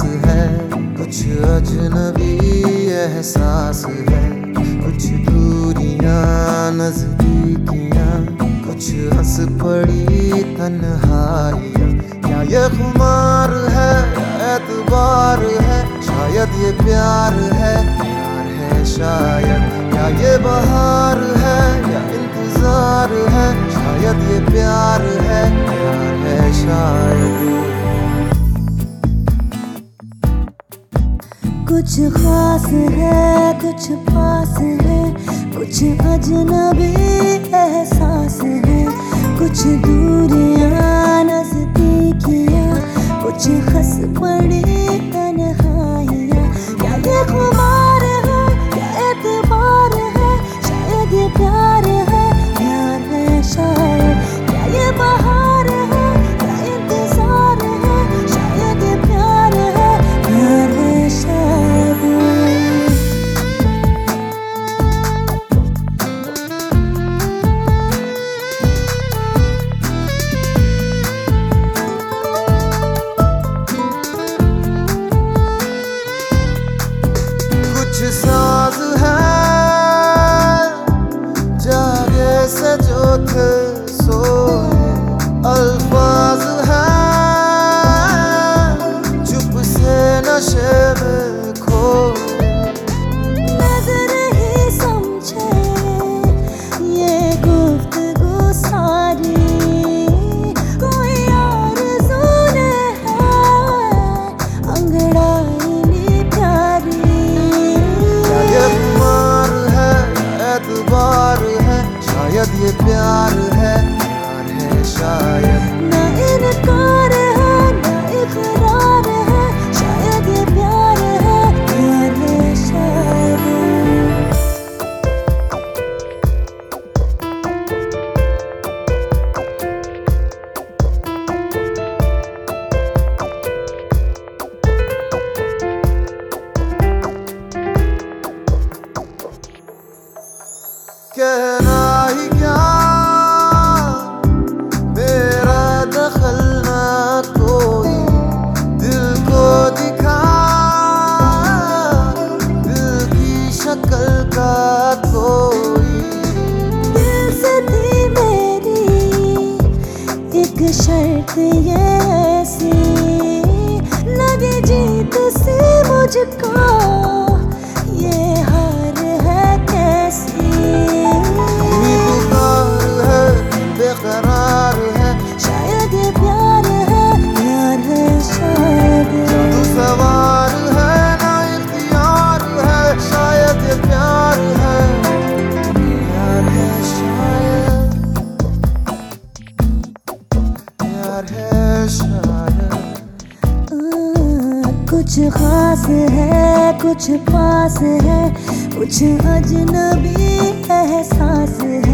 है। कुछ अजनबी एहसास है। कुछ दूरियाँ, नजदीकियाँ, कुछ हंस पड़ी तन्हाइयाँ। क्या ये खुमार है? एतबार है? शायद ये प्यार है। प्यार है शायद। क्या ये बहार है? या इंतज़ार है? शायद ये प्यार है। प्यार है शायद। कुछ खास है कुछ पास है कुछ अजनबी शायद ये प्यार है प्यार है शायद। न इनकार है न इकरार है शायद ये प्यार है प्यार है शायद। कहना ही क्या मेरा दखल ना कोई दिल को दिखा। दिल की शक्ल का कोई। दिल से थी मेरी, एक शर्त ये ऐसी। लगे जीत से मुझको ये खास है कुछ पास है कुछ अजनबी एहसास है।